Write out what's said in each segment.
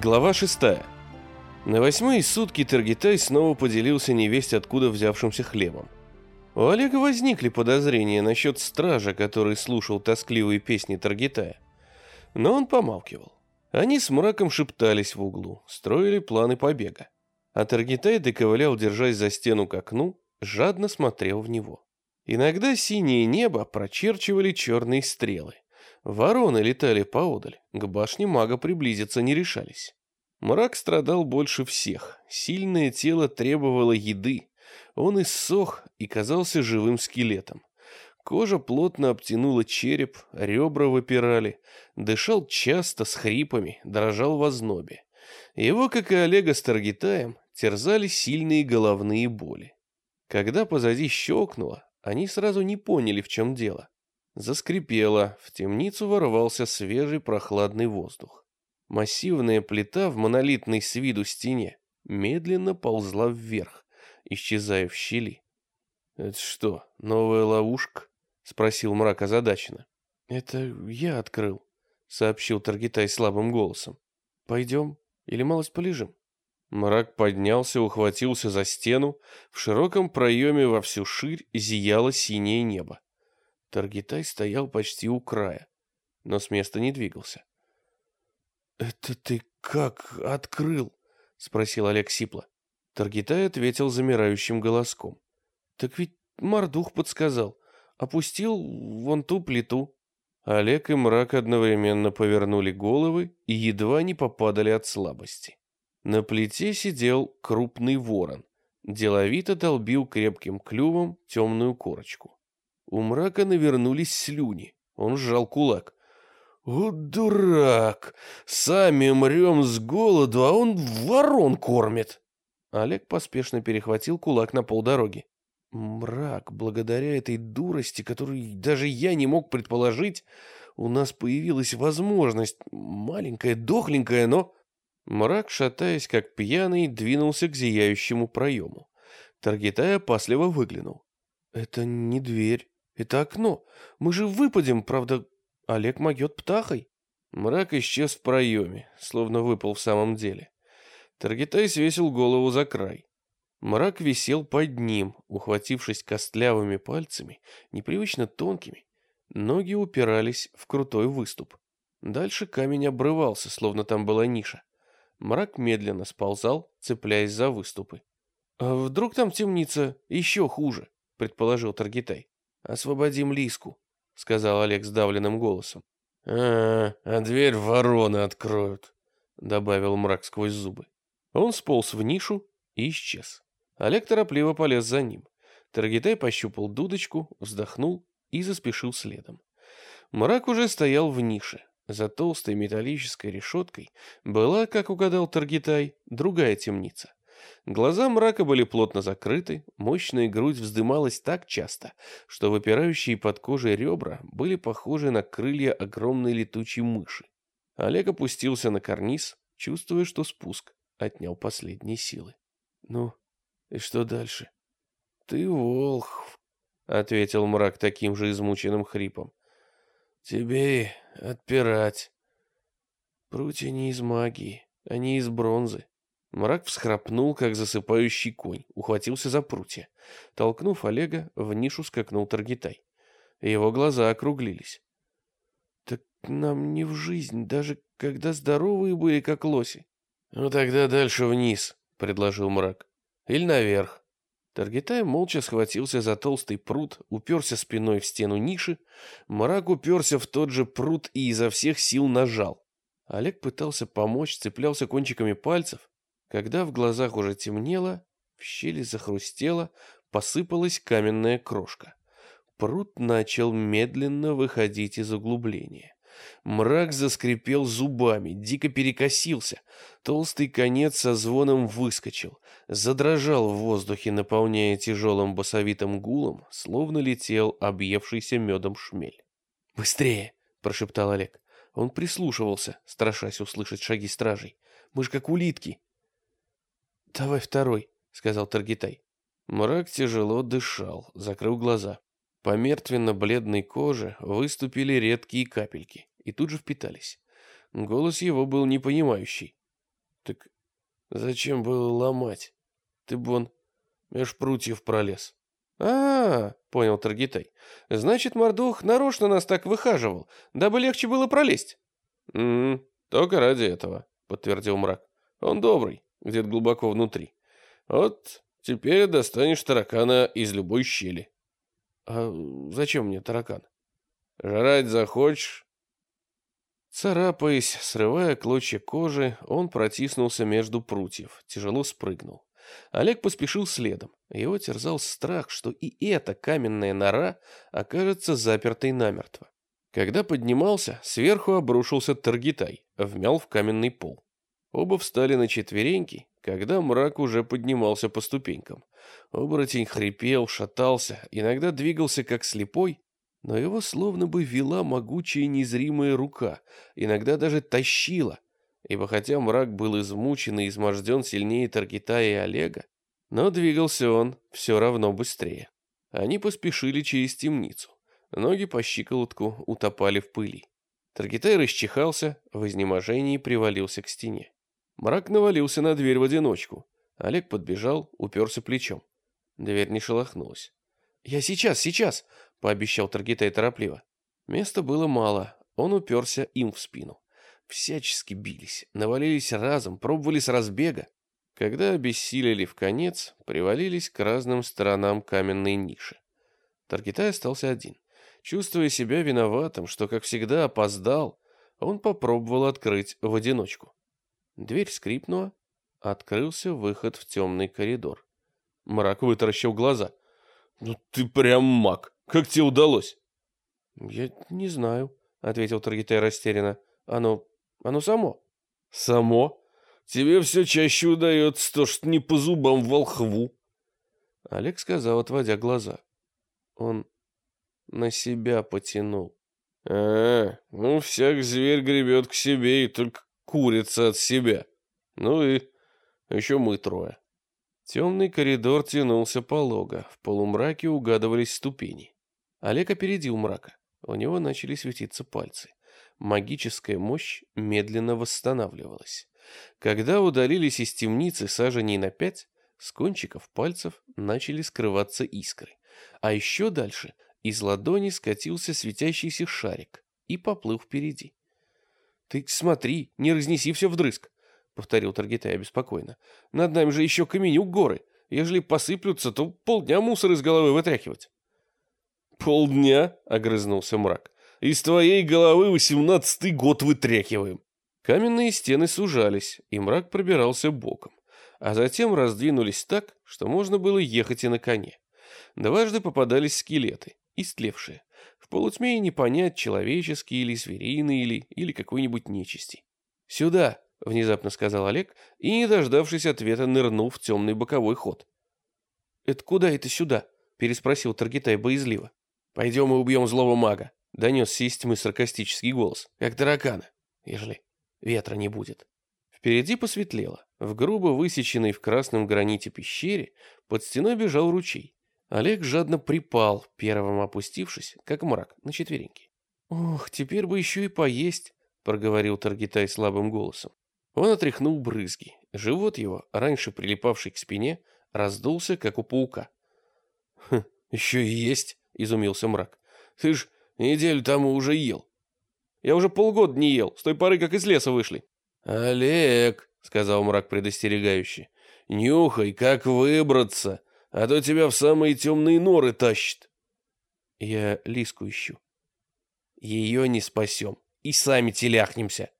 Глава 6. На восьмые сутки Таргитай снова поделился невесть откуда взявшимся хлебом. У Олега возникли подозрения насчет стража, который слушал тоскливые песни Таргитая. Но он помалкивал. Они с мраком шептались в углу, строили планы побега. А Таргитай доковылял, держась за стену к окну, жадно смотрел в него. Иногда синее небо прочерчивали черные стрелы. Вороны летали поодаль, к башне мага приблизиться не решались. Мрак страдал больше всех, сильное тело требовало еды, он иссох и казался живым скелетом. Кожа плотно обтянула череп, ребра выпирали, дышал часто с хрипами, дрожал в ознобе. Его, как и Олега с Таргитаем, терзали сильные головные боли. Когда позади щелкнуло, они сразу не поняли, в чем дело. Заскрипело, в темницу ворвался свежий прохладный воздух. Массивная плита в монолитной с виду стене медленно ползла вверх, исчезая в щели. «Это что, новая ловушка?» — спросил мрак озадаченно. «Это я открыл», — сообщил Таргитай слабым голосом. «Пойдем или малость полежим?» Мрак поднялся, ухватился за стену. В широком проеме во всю ширь зияло синее небо. Таргитай стоял почти у края, но с места не двигался. «Это ты как открыл?» — спросил Олег сипло. Таргитай ответил замирающим голоском. «Так ведь Мордух подсказал. Опустил вон ту плиту». Олег и Мрак одновременно повернули головы и едва не попадали от слабости. На плите сидел крупный ворон. Деловито долбил крепким клювом темную корочку. У мрака навернулись слюни. Он сжал кулак. «О, дурак! Сами мрем с голоду, а он ворон кормит!» Олег поспешно перехватил кулак на полдороги. «Мрак, благодаря этой дурости, которую даже я не мог предположить, у нас появилась возможность, маленькая, дохленькая, но...» Мрак, шатаясь как пьяный, двинулся к зияющему проему. Таргитай опасливо выглянул. «Это не дверь. Это окно. Мы же выпадем, правда, Олег могет птахой. Мрак исчез в проеме, словно выпал в самом деле. Таргитай свесил голову за край. Мрак висел под ним, ухватившись костлявыми пальцами, непривычно тонкими. Ноги упирались в крутой выступ. Дальше камень обрывался, словно там была ниша. Мрак медленно сползал, цепляясь за выступы. «А вдруг там темница еще хуже?» — предположил Таргитай. «Освободим Лиску», — сказал Олег сдавленным голосом. «А, а дверь вороны откроют», — добавил мрак сквозь зубы. Он сполз в нишу и исчез. Олег торопливо полез за ним. Таргитай пощупал дудочку, вздохнул и заспешил следом. Мрак уже стоял в нише. За толстой металлической решеткой была, как угадал Таргитай, другая темница. Глаза мрака были плотно закрыты, мощная грудь вздымалась так часто, что выпирающие под кожей ребра были похожи на крылья огромной летучей мыши. Олег опустился на карниз, чувствуя, что спуск отнял последние силы. «Ну, и что дальше?» «Ты волхв», — ответил мрак таким же измученным хрипом. «Тебе отпирать». «Прутья не из магии, они из бронзы», Мрак всхрапнул, как засыпающий конь, ухватился за прутья. Толкнув Олега, в нишу скакнул Таргитай. Его глаза округлились. «Так нам не в жизнь, даже когда здоровые были, как лоси». «Ну тогда дальше вниз», — предложил мрак. «Или наверх». Таргитай молча схватился за толстый прут, уперся спиной в стену ниши. Мрак уперся в тот же прут и изо всех сил нажал. Олег пытался помочь, цеплялся кончиками пальцев, когда в глазах уже темнело, в щели захрустело, посыпалась каменная крошка. Пруд начал медленно выходить из углубления. Мрак заскрипел зубами, дико перекосился. Толстый конец со звоном выскочил, задрожал в воздухе, наполняя тяжелым басовитым гулом, словно летел объевшийся медом шмель. «Быстрее!» — прошептал Олег. Он прислушивался, страшась услышать шаги стражей. «Мы ж как улитки!» «Давай второй», — сказал Таргитай. Мрак тяжело дышал, закрыл глаза. По мертвенно-бледной коже выступили редкие капельки и тут же впитались. Голос его был непонимающий. Так зачем было ломать? Ты бы он меж прутьев пролез. А, -а, -а понял Таргитай. Значит, Мордух нарочно нас так выхаживал, дабы легче было пролезть. М только ради этого, подтвердил мрак. Он добрый, где-то глубоко внутри. Вот теперь достанешь таракана из любой щели. А зачем мне таракан? Жрать захочешь? Царапаясь, срывая клочья кожи, он протиснулся между прутьев, тяжело спрыгнул. Олег поспешил следом. Его терзал страх, что и эта каменная нора окажется запертой намертво. Когда поднимался, сверху обрушился Таргитай, вмял в каменный пол. Оба встали на четвереньки, когда мрак уже поднимался по ступенькам. Оборотень хрипел, шатался, иногда двигался как слепой, но его словно бы вела могучая незримая рука, иногда даже тащила, ибо хотя мрак был измучен и изможден сильнее Таргита и Олега, но двигался он все равно быстрее. Они поспешили через темницу. Ноги по щиколотку утопали в пыли. Таргитай расчихался, в изнеможении привалился к стене. Мрак навалился на дверь в одиночку. Олег подбежал, уперся плечом. Дверь не шелохнулась. «Я сейчас, сейчас!» — пообещал Таргитай торопливо. Места было мало, он уперся им в спину. Всячески бились, навалились разом, пробовали с разбега. Когда обессилели в конец, привалились к разным сторонам каменной ниши. Таргитай остался один. Чувствуя себя виноватым, что, как всегда, опоздал, он попробовал открыть в одиночку. Дверь скрипнула, открылся выход в темный коридор. Мрак вытаращил глаза. «Ну ты прям маг! Как тебе удалось?» «Я не знаю», — ответил Таргитай растерянно. «Оно... оно само». «Само? Тебе все чаще удается то, что не по зубам волхву». Олег сказал, отводя глаза. Он на себя потянул. «А, ну всяк зверь гребет к себе и только курица от себя. Ну и еще мы трое. Темный коридор тянулся полого, в полумраке угадывались ступени. Олег опередил мрака. У него начали светиться пальцы. Магическая мощь медленно восстанавливалась. Когда удалились из темницы саженей на пять, с кончиков пальцев начали скрываться искры. А еще дальше из ладони скатился светящийся шарик и поплыл впереди. «Ты смотри, не разнеси все вдрызг», — повторил Таргитай обеспокоенно. «Над нами же еще каменюк горы. Ежели посыплются, то полдня мусор из головы вытряхивать». «Полдня?» — огрызнулся мрак. «Из твоей головы восемнадцатый год вытряхиваем». Каменные стены сужались, и мрак пробирался боком, а затем раздвинулись так, что можно было ехать и на коне. Дважды попадались скелеты, истлевшие. В полутьме не понять, человеческие или звериные или, или какой-нибудь нечисти. «Сюда!» — внезапно сказал Олег, и, не дождавшись ответа, нырнул в темный боковой ход. «Это куда это сюда?» — переспросил Таргитай боязливо. «Пойдем и убьем злого мага», — донесся из тьмы саркастический голос, как таракана, ежели ветра не будет. Впереди посветлело. В грубо высеченной в красном граните пещере под стеной бежал ручей. Олег жадно припал, первым опустившись, как мрак, на четвереньки. «Ох, теперь бы еще и поесть», — проговорил Таргитай слабым голосом. Он отряхнул брызги. Живот его, раньше прилипавший к спине, раздулся, как у паука. «Хм, еще и есть», — изумился мрак. «Ты ж неделю тому уже ел». «Я уже полгода не ел, с той поры, как из леса вышли». «Олег», — сказал мрак предостерегающе, — «нюхай, как выбраться» а то тебя в самые темные норы тащит. Я Лиску ищу. Ее не спасем, и сами теляхнемся.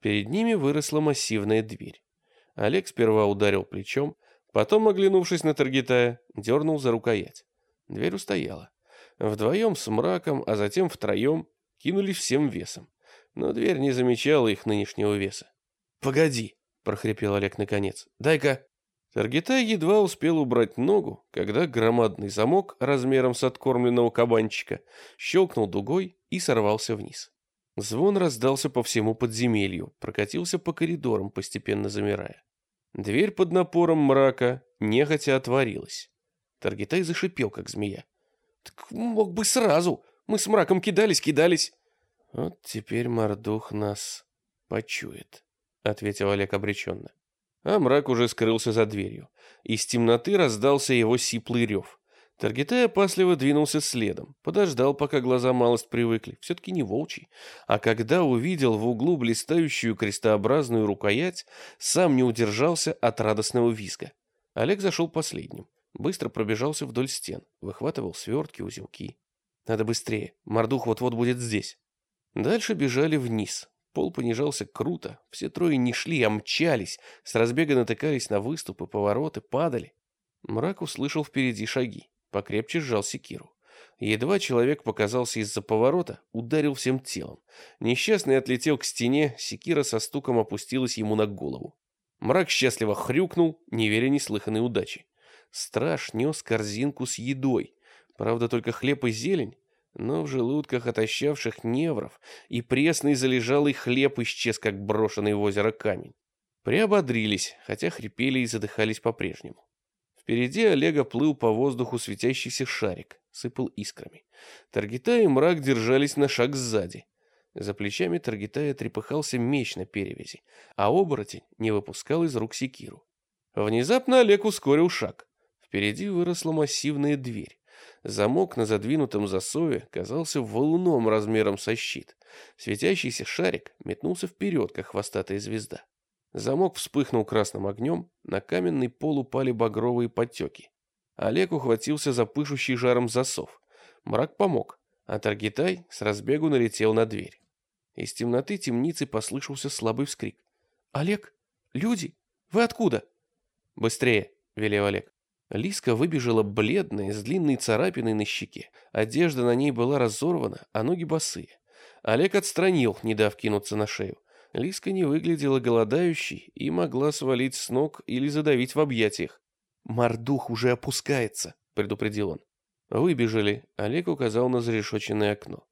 Перед ними выросла массивная дверь. Олег сперва ударил плечом, потом, оглянувшись на Таргитая, дернул за рукоять. Дверь устояла. Вдвоем с мраком, а затем втроем кинулись всем весом. Но дверь не замечала их нынешнего веса. «Погоди!» — прохрипел Олег наконец. «Дай-ка...» Таргитай едва успел убрать ногу, когда громадный замок размером с откормленного кабанчика щелкнул дугой и сорвался вниз. Звон раздался по всему подземелью, прокатился по коридорам, постепенно замирая. Дверь под напором мрака нехотя отворилась. Таргитай зашипел, как змея. «Так мог бы сразу! Мы с мраком кидались, кидались!» «Вот теперь Мордух нас почует», — ответил Олег обреченно. А мрак уже скрылся за дверью. Из темноты раздался его сиплый рев. Таргитай опасливо двинулся следом, подождал, пока глаза малость привыкли, все-таки не волчий, а когда увидел в углу блистающую крестообразную рукоять, сам не удержался от радостного визга. Олег зашел последним, быстро пробежался вдоль стен, выхватывал свертки, узелки. Надо быстрее, Мордух вот-вот будет здесь. Дальше бежали вниз. Пол понижался круто, все трое не шли, а мчались, с разбега натыкались на выступы, повороты, падали. Мрак услышал впереди шаги покрепче сжал секиру. Едва человек показался из-за поворота, ударил всем телом. Несчастный отлетел к стене, секира со стуком опустилась ему на голову. Мрак счастливо хрюкнул, не веря неслыханной удачи. Страж нес корзинку с едой. Правда, только хлеб и зелень. Но в желудках отощавших невров и пресный залежалый хлеб исчез, как брошенный в озеро камень. Приободрились, хотя хрипели и задыхались по-прежнему. Впереди Олега плыл по воздуху светящийся шарик, сыпал искрами. Таргитай и мрак держались на шаг сзади. За плечами Таргитая трепыхался меч на перевязи, а оборотень не выпускал из рук секиру. Внезапно Олег ускорил шаг. Впереди выросла массивная дверь. Замок на задвинутом засове казался валуном размером со щит. Светящийся шарик метнулся вперед, как хвостатая звезда. Замок вспыхнул красным огнем, на каменный пол упали багровые подтеки. Олег ухватился за пышущий жаром засов. Мрак помог, а Таргитай с разбегу налетел на дверь. Из темноты темницы послышался слабый вскрик. «Олег? Люди? Вы откуда?» «Быстрее!» — велел Олег. Лиска выбежала бледная, с длинной царапиной на щеке. Одежда на ней была разорвана, а ноги босые. Олег отстранил, не дав кинуться на шею. Лиска не выглядела голодающей и могла свалить с ног или задавить в объятиях. «Мордух уже опускается», — предупредил он. Выбежали. Олег указал на зарешоченное окно.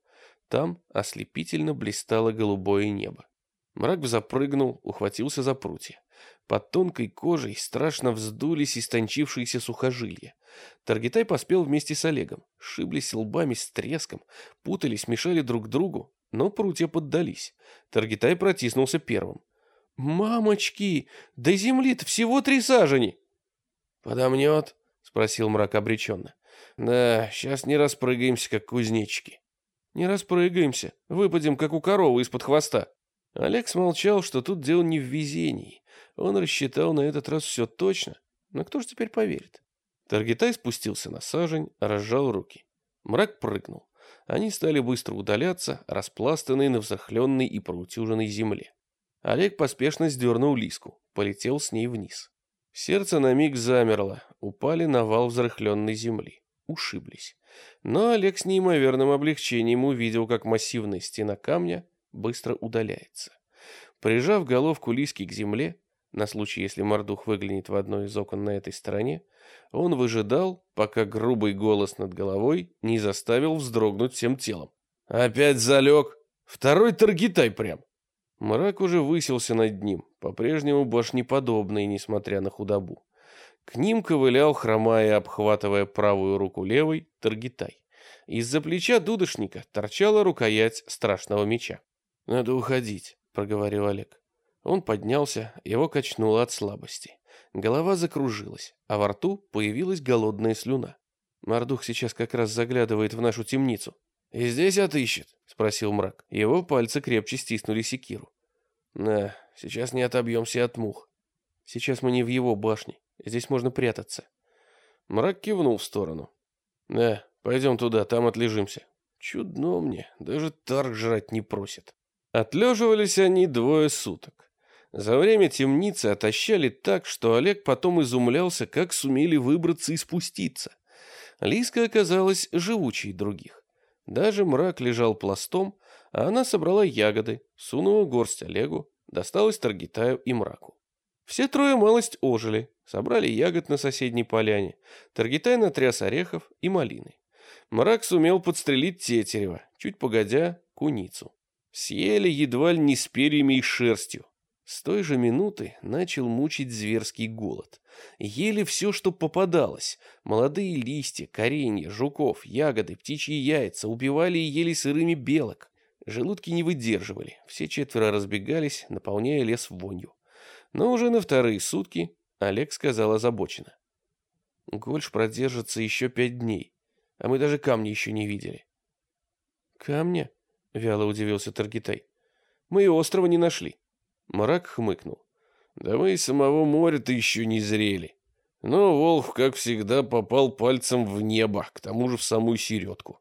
Там ослепительно блистало голубое небо. Мрак запрыгнул, ухватился за прутья. Под тонкой кожей страшно вздулись истончившиеся сухожилия. Таргитай поспел вместе с Олегом. Шиблись лбами с треском, путались, мешали друг другу, но прутья поддались. Таргитай протиснулся первым. «Мамочки, до земли-то всего три сажени!» «Подомнет?» — спросил мрак обреченно. «Да, сейчас не распрыгаемся, как кузнечики». «Не распрыгаемся, выпадем, как у коровы из-под хвоста». Олег смолчал, что тут дело не в везении. Он рассчитал на этот раз все точно, но кто же теперь поверит? Таргитай спустился на сажень, разжал руки. Мрак прыгнул. Они стали быстро удаляться, распластанные на взахленной и проутюженной земле. Олег поспешно сдернул лиску, полетел с ней вниз. Сердце на миг замерло, упали на вал взрыхленной земли, ушиблись. Но Олег с неимоверным облегчением увидел, как массивная стена камня быстро удаляется. Прижав головку лиски к земле, на случай, если Мордух выглянет в одно из окон на этой стороне, он выжидал, пока грубый голос над головой не заставил вздрогнуть всем телом. «Опять залег! Второй таргитай прям!» Мрак уже высился над ним, по-прежнему башнеподобный, несмотря на худобу. К ним ковылял, хромая обхватывая правую руку левой, таргитай. Из-за плеча дудошника торчала рукоять страшного меча. «Надо уходить», — проговорил Олег. Он поднялся, его качнуло от слабости. Голова закружилась, а во рту появилась голодная слюна. Мордух сейчас как раз заглядывает в нашу темницу. «И здесь отыщет?» — спросил мрак. Его пальцы крепче стиснули секиру. «Да, сейчас не отобьемся от мух. Сейчас мы не в его башне. Здесь можно прятаться». Мрак кивнул в сторону. «Да, пойдем туда, там отлежимся». Чудно мне, даже тарг жрать не просит. Отлеживались они двое суток. За время темницы отощали так, что Олег потом изумлялся, как сумели выбраться и спуститься. Лиска оказалась живучей других. Даже мрак лежал пластом, а она собрала ягоды, сунула горсть Олегу, досталась Таргитаю и мраку. Все трое малость ожили, собрали ягод на соседней поляне, Таргитай натряс орехов и малины. Мрак сумел подстрелить тетерева, чуть погодя — куницу. Съели едва ли не с перьями и шерстью, с той же минуты начал мучить зверский голод. Ели все, что попадалось. Молодые листья, коренья, жуков, ягоды, птичьи яйца. Убивали и ели сырыми белок. Желудки не выдерживали. Все четверо разбегались, наполняя лес вонью. Но уже на вторые сутки Олег сказал озабоченно. Гольш продержится еще пять дней, а мы даже камни еще не видели. Камня? Вяло удивился Таргитай. Мы и острова не нашли. Мрак хмыкнул. Да мы и самого моря-то еще не зрели. Но Волх, как всегда, попал пальцем в небо, к тому же в самую середку.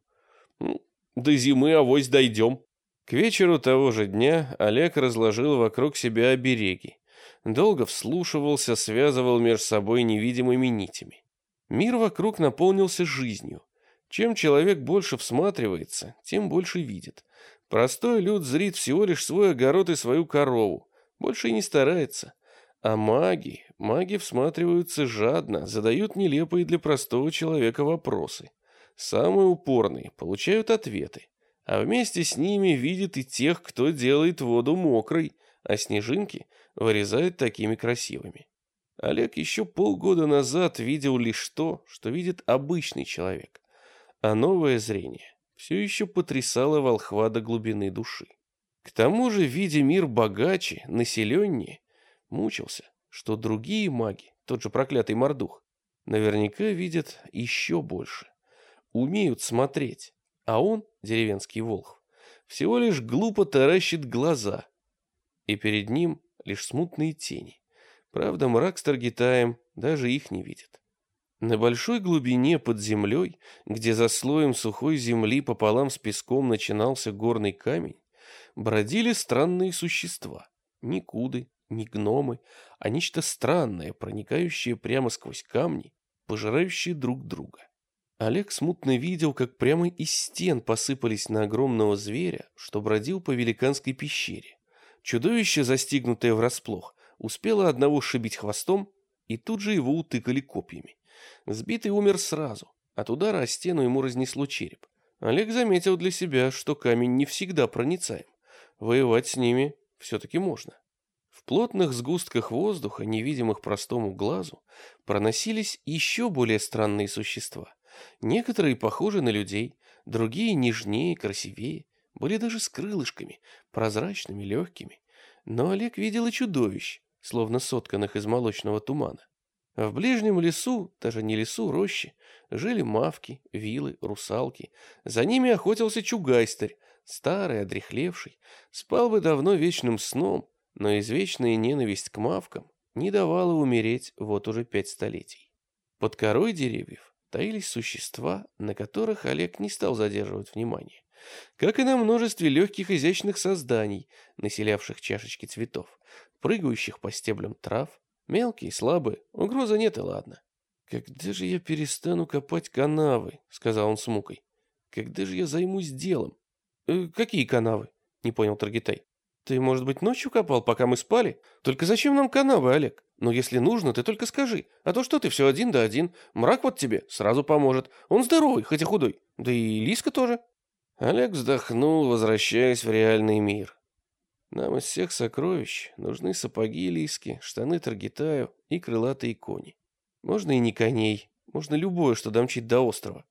Ну, до зимы авось дойдем. К вечеру того же дня Олег разложил вокруг себя обереги. Долго вслушивался, связывал между собой невидимыми нитями. Мир вокруг наполнился жизнью. Чем человек больше всматривается, тем больше видит. Простой люд зрит всего лишь свой огород и свою корову. Больше и не старается. А маги, маги всматриваются жадно, задают нелепые для простого человека вопросы. Самые упорные получают ответы, а вместе с ними видят и тех, кто делает воду мокрой, а снежинки вырезает такими красивыми. Олег еще полгода назад видел лишь то, что видит обычный человек, а новое зрение все еще потрясало волхва до глубины души. К тому же, видя мир богаче, населеннее, мучился, что другие маги, тот же проклятый Мордух, наверняка видят еще больше, умеют смотреть, а он, деревенский волхв, всего лишь глупо таращит глаза, и перед ним лишь смутные тени. Правда, мрак с Таргитаем даже их не видит. На большой глубине под землей, где за слоем сухой земли пополам с песком начинался горный камень, бродили странные существа. Ни куды, ни гномы, а нечто странное, проникающее прямо сквозь камни, пожирающие друг друга. Олег смутно видел, как прямо из стен посыпались на огромного зверя, что бродил по великанской пещере. Чудовище, застигнутое врасплох, успело одного шибить хвостом, и тут же его утыкали копьями. Сбитый умер сразу. От удара о стену ему разнесло череп. Олег заметил для себя, что камень не всегда проницаем. Воевать с ними все-таки можно. В плотных сгустках воздуха, невидимых простому глазу, проносились еще более странные существа. Некоторые похожи на людей, другие нежнее, красивее, были даже с крылышками, прозрачными, легкими. Но Олег видел и чудовищ, словно сотканных из молочного тумана. В ближнем лесу, даже не лесу, роще, жили мавки, вилы, русалки. За ними охотился чугайстырь, старый, одрехлевший. Спал бы давно вечным сном, но извечная ненависть к мавкам не давала умереть вот уже пять столетий. Под корой деревьев таились существа, на которых Олег не стал задерживать внимание как и на множестве легких изящных созданий, населявших чашечки цветов, прыгающих по стеблям трав, мелкие, слабые, угрозы нет и ладно. «Когда же я перестану копать канавы?» — сказал он с мукой. «Когда же я займусь делом?» «Э, «Какие канавы?» — не понял Таргитай. «Ты, может быть, ночью копал, пока мы спали? Только зачем нам канавы, Олег? Но если нужно, ты только скажи. А то что ты все один да один. Мрак вот тебе сразу поможет. Он здоровый, хотя худой. Да и Лиска тоже». Олег вздохнул, возвращаясь в реальный мир. Нам из всех сокровищ нужны сапоги лиски, штаны таргитаю и крылатые кони. Можно и не коней, можно любое, что домчит до острова.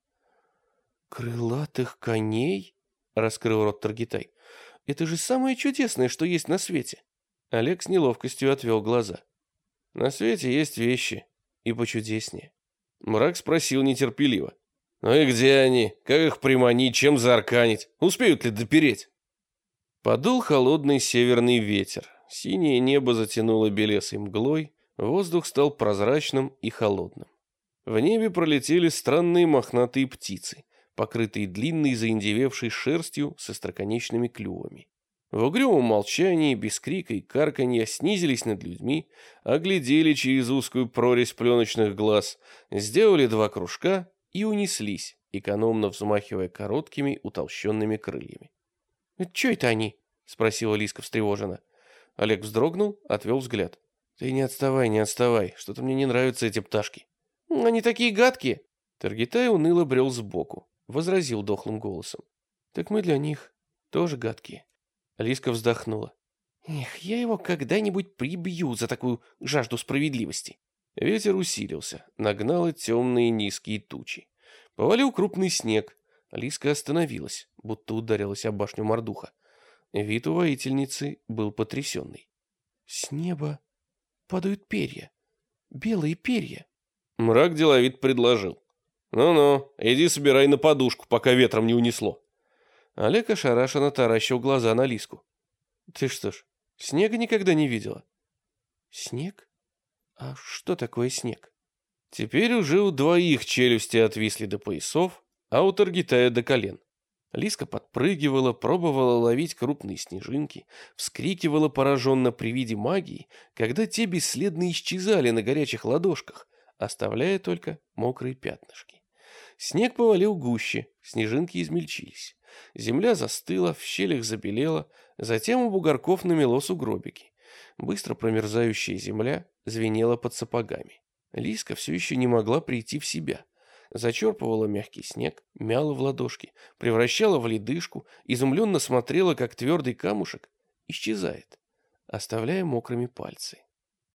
Крылатых коней? Раскрыл рот Таргитай. Это же самое чудесное, что есть на свете. Олег с неловкостью отвел глаза. На свете есть вещи и почудеснее. Мрак спросил нетерпеливо. Ну и где они? Как их приманить? Чем заарканить? Успеют ли допереть? Подул холодный северный ветер. Синее небо затянуло белесой мглой, воздух стал прозрачным и холодным. В небе пролетели странные мохнатые птицы, покрытые длинной заиндевевшей шерстью со остроконечными клювами. В угрюмом молчании, без крика и карканья снизились над людьми, оглядели через узкую прорезь пленочных глаз, сделали два кружка и унеслись, экономно взмахивая короткими утолщенными крыльями. «Чё это они?» — спросила Лиска встревоженно. Олег вздрогнул, отвел взгляд. «Ты не отставай, не отставай, что-то мне не нравятся эти пташки». «Они такие гадкие!» Таргитай уныло брел сбоку, возразил дохлым голосом. «Так мы для них тоже гадкие». Лиска вздохнула. «Эх, я его когда-нибудь прибью за такую жажду справедливости». Ветер усилился, нагнал темные низкие тучи. Повалил крупный снег. Лиска остановилась, будто ударилась о башню мордуха. Вид у воительницы был потрясенный. «С неба падают перья. Белые перья. Мрак деловит предложил. «Ну-ну, иди собирай на подушку, пока ветром не унесло». Олег ошарашенно таращил глаза на Лиску. «Ты что ж, снега никогда не видела?» «Снег? А что такое снег?» Теперь уже у двоих челюсти отвисли до поясов, а у Таргитая до колен. Лиска подпрыгивала, пробовала ловить крупные снежинки, вскрикивала пораженно при виде магии, когда те бесследно исчезали на горячих ладошках, оставляя только мокрые пятнышки. Снег повалил гуще, снежинки измельчились. Земля застыла, в щелях забелела, затем у бугорков намело сугробики. Быстро промерзающая земля звенела под сапогами. Лиска все еще не могла прийти в себя. Зачерпывала мягкий снег, мяла в ладошки, превращала в ледышку, изумленно смотрела, как твердый камушек исчезает, оставляя мокрыми пальцы.